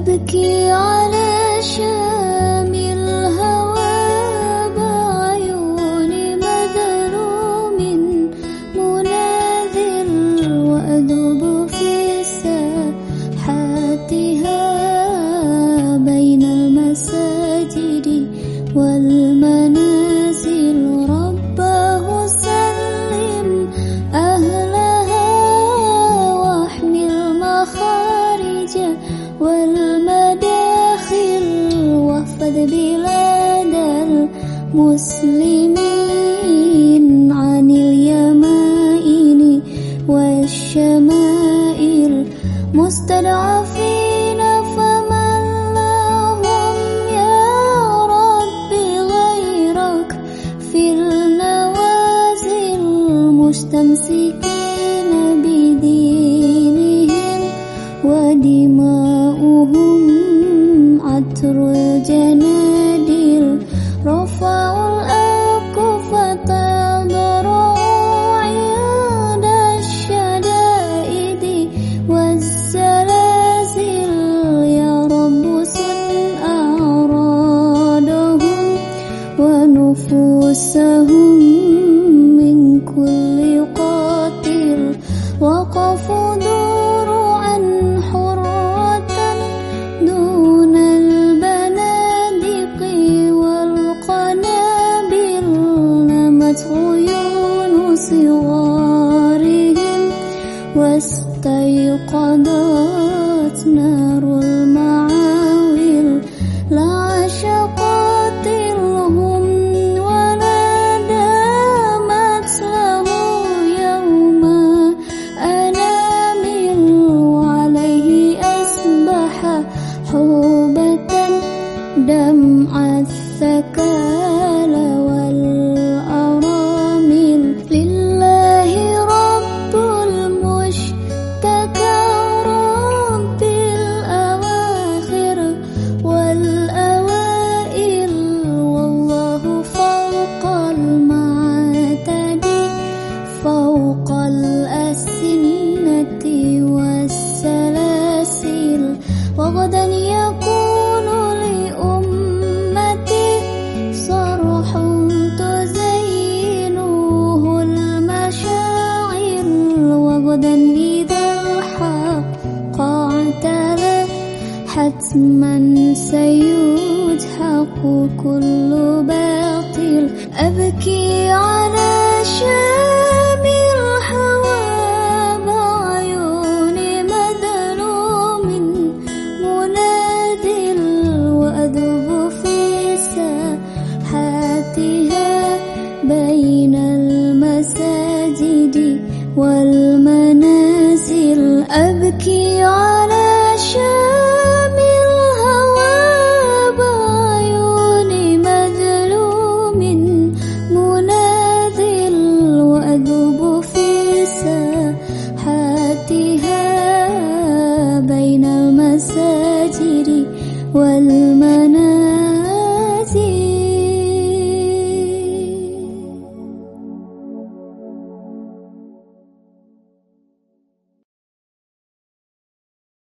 أبكي على شام الهوى بعيون مذروم مناذر وأذوب في ساحاتها بين المساجد والمنازل المسلمين عن اليمائن والشمائل مستضعفين فمن لهم يا رب غيرك في النوازل مستمسكين بدينهم ودماؤهم عطر الجنادل ونفوسهم من كل قاتل وقفوا ذرعا حرة دون البنادق والقنابل نمت عيون صغارهم واستيقظت وغدا يكون لأمتي صرح تزينه المشاعر. وغدا إذا حتما سيدحق كل مساجدي والمنازل أبكي على شام الهوى بعيون مظلوم مناذل وأدب في ساحاتها بين المساجد والمنازل.